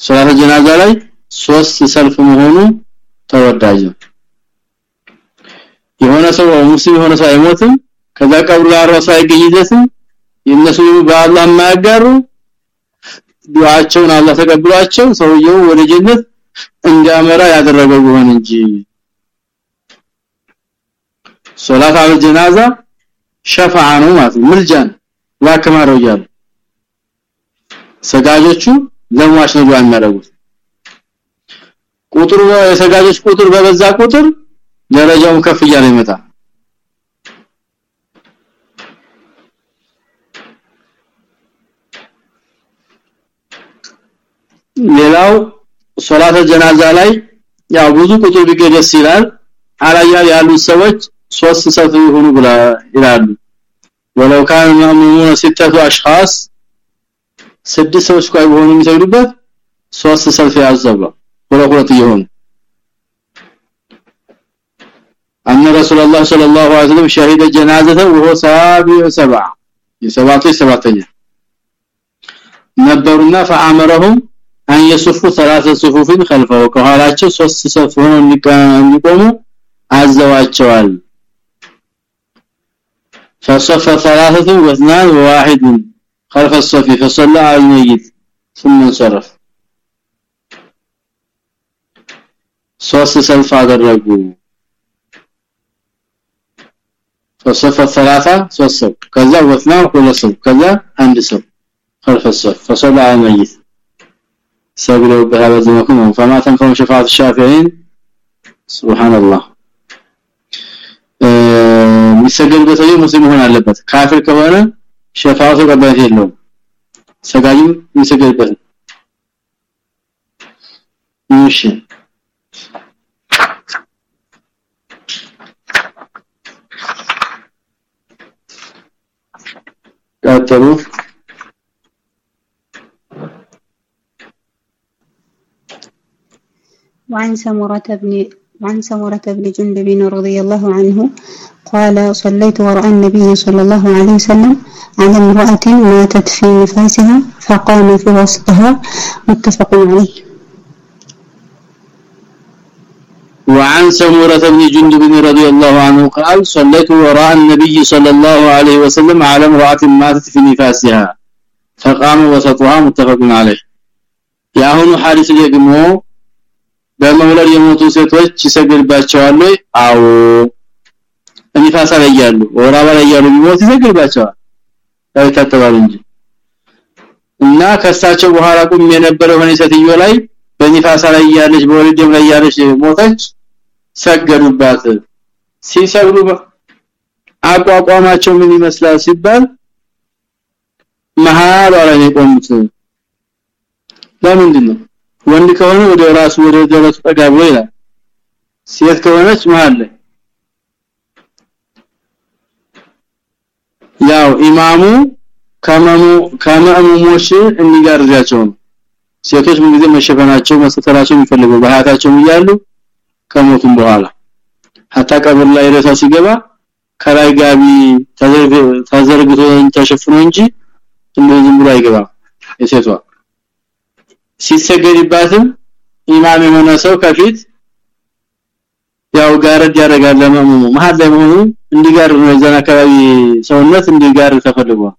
ሶላተ ጀናዛ ላይ ሶስት ሰልፍ መሆኑ ተወዳጅ የሆነ ሰው ሙስሊም የሆነ ሰው አይሞትም ከዛ ቀብሩ ጋር ራሱ አይገኝለትም የነሱ በአላህ ማያጋሩ ዱዓቸውን አላህ ተቀብሏቸው ሰውየው ወደ ጀነት እንዲያመራ ያደረገው ቢሆን እንጂ። ሶላት አለ ጀናዛ ሸፋዓ ነው ማለት ምልጃን ላከማረው ይያሉ ሰጋጆቹ ለሟች ነው የሚያደርጉት። ቁጥሩ የሰጋጆች ቁጥር በበዛ ቁጥር ደረጃውን ከፍ እያለ ይመጣል ሌላው ሶላተ ጀናዛ ላይ ያው ብዙ ቁጥር ቢገኝ ደስ ይላል አላያ ያሉ ሰዎች ሶስት ሰፍ ይሁኑ ብላ ይላሉ ወለው ካን ማሙሙን ሲተቱ አሽኻስ ስድስት ሰዎች ቆይ ቢሆኑ የሚሰግዱበት ሶስት ሰልፍ ያዘባ ሁለት ይሆን أن رسول الله صلى الله عليه وسلم شهد جنازته وهو سابع سبع የሰባቱ ሰባተኛ ነበሩና فامرهم ان يصفوا ثلاث صفوف خلفه ከኋላቸው ሶስት ሰፍ ሆነው እንዲቆሙ አዘዋቸዋል فصف ثلاثه واثنان وواحد خلف الصف فصلى على الميت ثم انصرف ሶስት ሰልፍ አደረጉ فصف الثلاثه صف كذا واثنان ሁለት ሰው ከዛ አንድ ሰው خلف الصف فصلى على الميت سبلوا بهذا المكان فما تنفع شفاعه الشافعين سبحان الله የሚሰገድበት ሰው ሙስሊም መሆን አለበት ካፊር ከሆነ ሸፋዓቱ ተቀባይነት የለውም ሰጋጅም የሚሰገድበት እሺ ቀጥሉ وعن سمرة بن وعن سمرة بن جندب رضي الله عنه قال صليت وراء النبي صلى الله عليه وسلم على امرأة ماتت في نفاسها فقام في وسطها متفق عليه وعن سمرة بن جندب رضي الله عنه قال صليت وراء النبي صلى الله عليه وسلم على امرأة ماتت في نفاسها فقام وسطها متفق عليه يا هنا حادث ደግሞ በመውለድ የሞቱ ሴቶች ይሰግድባቸዋል አዎ። እንፋሳ ላይ ያሉ ወራባ ላይ ያሉ ቢሞት ይሰግድባቸዋል? አይታተባል እንጂ። እና ከሳቸው በኋላ ቁም የነበረው ሆነ ሴትዮ ላይ በኒፋሳ ላይ ያለች በወልደም ላይ ያለች ሞተች ሰገዱባት። ሲሰግዱ አቋቋማቸው ምን ይመስላል ሲባል መሃል ላይ የቆሙት። ለምንድን ነው ወንድ ከሆነ ወደ ራሱ ወደ ደረቱ ጠጋ ብሎ ይላል። ሴት ከሆነች መሃል ላይ ያው ኢማሙ ከመሙ ከመሙሞች እንዲጋርጃቸው ነው። ሴቶች ምን ጊዜ መሸፈናቸው መስተራቸው የሚፈልገው በሀያታቸው ይያሉ ከሞቱም በኋላ ሀታ ቀብር ላይ ሬሳ ሲገባ ከላይ ጋቢ ተዘርግቶ ተሸፍኖ እንጂ እንደዚህ ብሎ አይገባም የሴቷ ሲሰገድባትም ኢማም የሆነ ሰው ከፊት ያው ጋረድ ያደርጋል ለማሙሙ መሃል ላይ መሆኑ እንዲጋር ነው። የዛን አካባቢ ሰውነት እንዲጋር ተፈልጓል።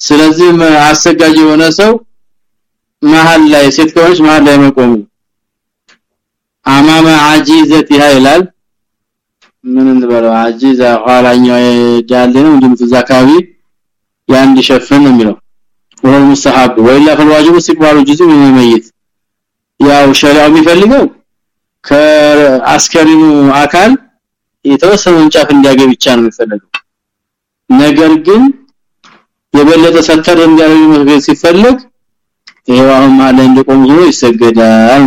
ስለዚህ አሰጋጅ የሆነ ሰው መሃል ላይ ሴት ከሆነች መሃል ላይ መቆሙ አማማ አጂዘቲሃ ይላል። ምን እንበለው? አጂዛ ኋላኛው ዳለ አካባቢ ያን ሸፈን ነው የሚለው ወል ሙስተሐብ ወይላ ፈልዋጅብ استقبال جزء من الميت ያው ሸሪዓው የሚፈልገው ከአስከሪኑ አካል የተወሰነ ጫፍ እንዲያገኝ ብቻ ነው የሚፈልገው ነገር ግን የበለጠ ሰተር እንዲያደርግ መስገድ ሲፈልግ ይሄው አሁን ማለት እንደቆም ሆኖ ይሰገዳል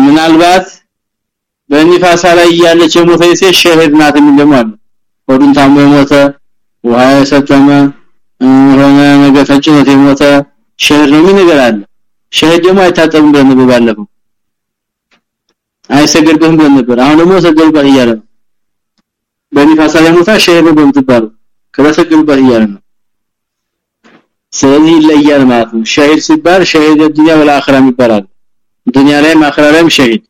ምናልባት በኒፋሳ ላይ ያለች የሞተ ሴት ሸሂድ ናት አለ። ወዱን ታሞ የሞተ ውሃ የሰጠመ ሆነ ነገር ተጭኖት የሞተ ሸሂድ ነው ነገር አለ። ሸሂድ ደግሞ አይታጠብም ብለን ባለፈው። አይሰገድበትም ብለን ነበር። አሁን ደግሞ ሰገድበት እያለ ነው። በኒፋሳ ላይ ሞታ ሸሂድ ነው የምትባለው። ከሰገድበት እያለ ነው። ስለዚህ ይለያል ማለት ነው። ሸሂድ ሲባል ሸሂድ ዱንያ ወላ አኺራ ይባላል ዱንያ ላይ አኺራ ላይም ሸሂድ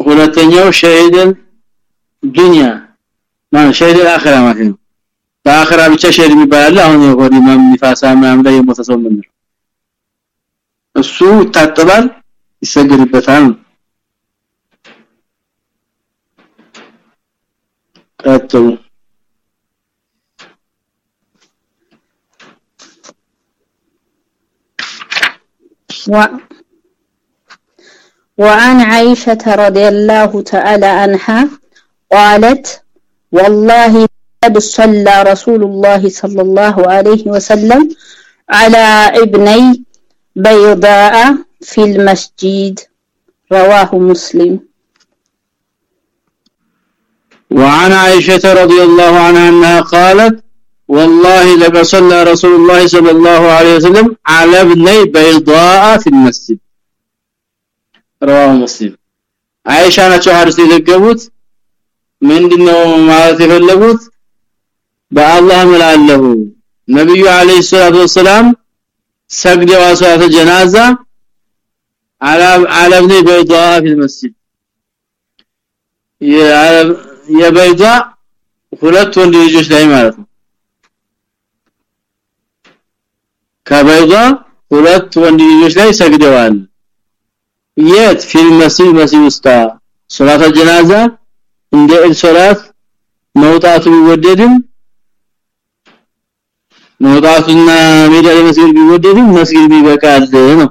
ሁለተኛው ሸሂድን ዱንያ። ማን? ሸሂድ አኺራ ማለት ነው። በአኺራ ብቻ ሸሂድ የሚባል አሁን የሆነ ኢማም ኒፋሳ ምናምን ላይ የሞተ ሰው ምን እሱ ይታጠባል ይሰገድበታል ቀጥሉ وعن عائشة رضي الله تعالى عنها قالت والله قد صلى رسول الله صلى الله عليه وسلم على ابني بيضاء في المسجد. رواه مسلم. وعن عائشة رضي الله عنها أنها قالت والله لقد صلى رسول الله صلى الله عليه وسلم على ابني بيضاء في المسجد. رواه مسلم عائشة ናቸው ሐዲስ የዘገቡት ምንድነው ማለት የፈለጉት በአላህ ምላለሁ ነብዩ አለይሂ ሰላቱ ወሰለም ሰግደው ሷተ ጀናዛ على ابن بيضاء في المسجد የበይዳ ሁለት ወንድ ልጆች ላይ ማለት ነው ከበይዳ ሁለት ወንድ ልጆች ላይ ሰግደዋል የት? ፊልም መስጂድ መስጂድ ውስጥ ሶላተ ጀናዛ እንደ ሶላት መውጣቱ ቢወደድም መውጣቱና ሜዳ ላይ መስጊድ ቢወደድም መስጊድ ቢበቃል ነው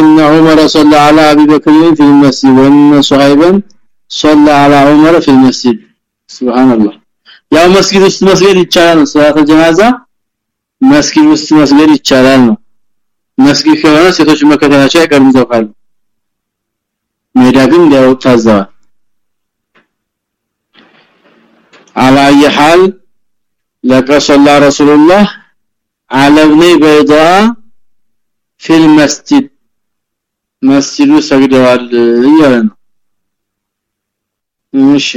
ان عمر صلى على ابي بكر في المسجد وان صهيبا صلى على عمر في المسجد سبحان الله ያው መስጊድ ውስጥ መስገድ ይቻላል ሰላተ ጀናዛ መስጊድ ውስጥ መስገድ ይቻላል ነው መስጊድ ከሆነ ሴቶች መከተላቸው አይቀርም ዘፋል ሜዳ ግን እንዲያው ታዘዋል على اي حال لقد صلى رسول الله على ابن بيضاء في المسجد መስጂዱ ሰግደዋል እያለ ነው እሺ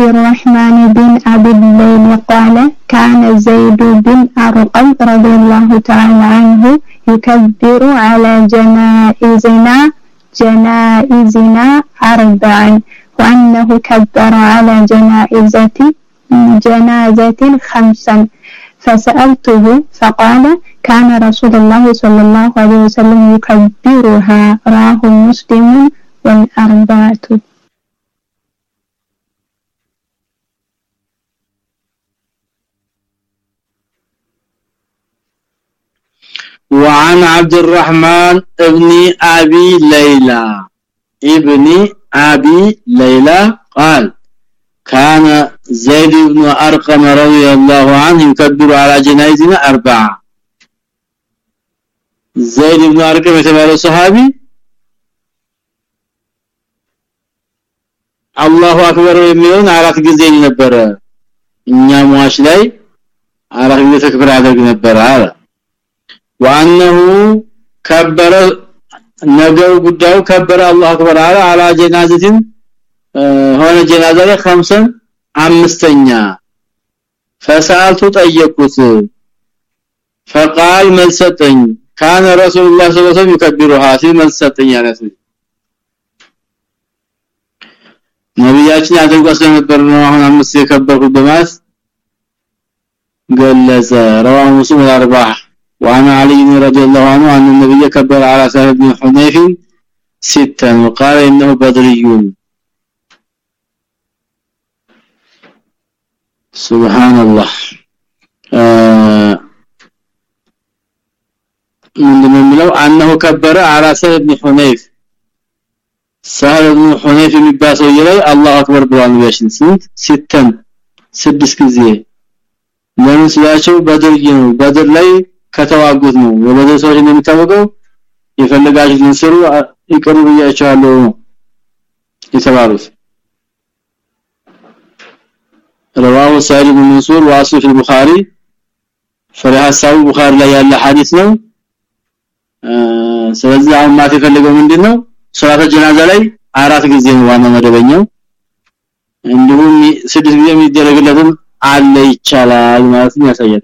الرحمن بن أبي الليل قال كان زيد بن أرقم رضي الله تعالى عنه يكبر على جنائزنا جنائزنا أربعا وأنه كبر على جنائزة جنازة خمسا. فسألته فقال كان رسول الله صلى الله عليه وسلم يكبرها. راه مسلم والأربعة. وعن عبد الرحمن ابن أبي ليلى. ابن أبي ليلى قال كان زيد بن أرقم رضي الله عنه يكبر على جنائزنا أربعة زيد بن أرقم የተባለው ሰሃቢ አላሁ አክበር የሚለውን አራት ጊዜ ነበረ እኛ ሟች ላይ አራት ጊዜ ተክብር አድርግ ነበር አለ وانه كبر ነገሩ ጉዳዩ ከበረ አላሁ አክበር አለ አላ ጀናዘትን ሆነ ጀናዛ ላይ 5 አምስተኛ فسالت ጠየቁት فقال መልሰጠኝ كان رسول الله صلى الله عليه وسلم يكبرها في መልሰጠኝ ያለት ነብያችን ያደርጉ ስለነበር ነው አሁን አምስት የከበርኩት በማለት ገለጸ رواه مسلم الاربعه وعن علي رضي الله عنه أن النبي كبر على سهل بن حنيف ستا وقال إنه بدري سبحان الله من الملو أنه كبر على سهل بن حنيف سهل بن حنيف የሚባሰው ይላይ አላሁ አክበር ብሏል ያሽን ስንት ስተን ስድስት ጊዜ ለምን ስላቸው በድር ነው በድር ላይ ከተዋጉት ነው የበደር ሰዎች እንደሚታወቀው የፈለጋችሁትን ስሩ ይቀሩ ብያቸዋለሁ የተባሉት رواه سعيد بن منصور واصل في البخاري فلحساب البخاري ላይ ያለ ሐዲስ ነው ስለዚህ አሁን ማት የፈለገው ምንድነው ሶላተ ጀናዛ ላይ አራት ጊዜ ነው ዋና መደበኛው እንዲሁም ስድስት ጊዜ የሚደረግለትም አለ ይቻላል ማለት ነው ያሳያል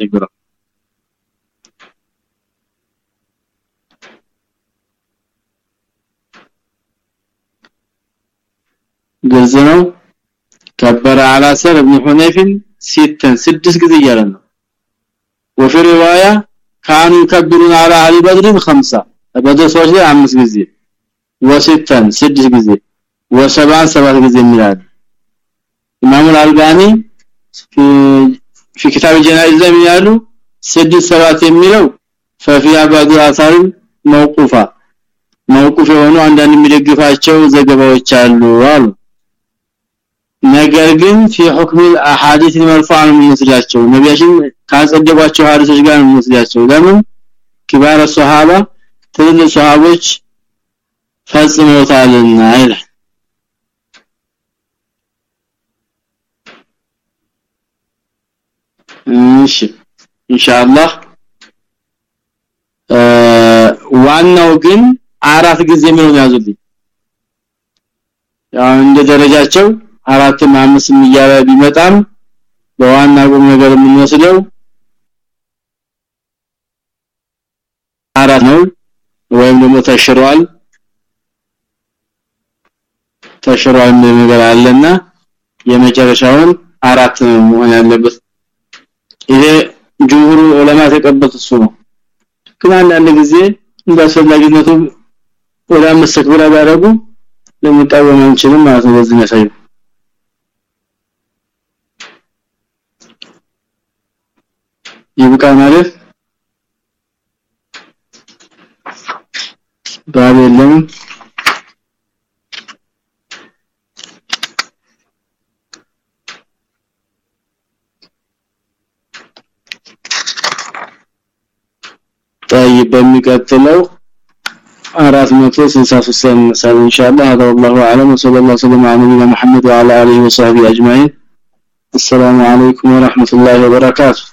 ግልጽ ነው ከበረ على سر ابن حنيف ستا ስድስት ጊዜ እያለ ነው وفي روايه كانوا يكبرون على علي بدر خمسه بدر ሰዎች ላይ አምስት ጊዜ وستا ስድስት ጊዜ وسبعا ሰባት ጊዜ ይላል ኢማሙ አልባኒ في في كتاب الجنائز ላይ ያሉ ስድስት ሰባት የሚለው ففي بعض اثار موقوفه موقوف የሆኑ አንዳንድ የሚደግፋቸው ዘገባዎች አሉ አሉ ነገር ግን في حكم الاحاديث المرفوعه የሚመስላቸው ነቢያችን ካጸደቋቸው ሐዲሶች ጋር የሚመስላቸው ለምን كبار الصحابه ትልልቅ ሷሃቦች ፈጽመውታልና ይላል እሺ ኢንሻአላህ ዋናው ግን አራት ጊዜ ምን ያዙልኝ ያው እንደ ደረጃቸው አራትም አምስትም እያለ ቢመጣም በዋና ቁም ነገር የምንወስደው አራት ነው። ወይም ደግሞ ተሽሯል። ተሽሯል ነገር አለና የመጨረሻውን አራት ነው መሆን ያለበት። ይሄ ጅምሁሩ ዑለማ ተቀበሉት እሱ ነው። ግን አንዳንድ ጊዜ እንዳስፈላጊነቱ ወደ አምስት ተክቢራ ባደረጉ አንችልም ማለት ነው። በዚህ ያሳዩ ይብቃ ማለት ባብ የለም طيب በሚቀጥለው 463 ምሳሌ ኢንሻአላህ هذا والله اعلم وصلى الله وسلم على نبينا محمد وعلى اله وصحبه اجمعين السلام عليكم ورحمه الله وبركاته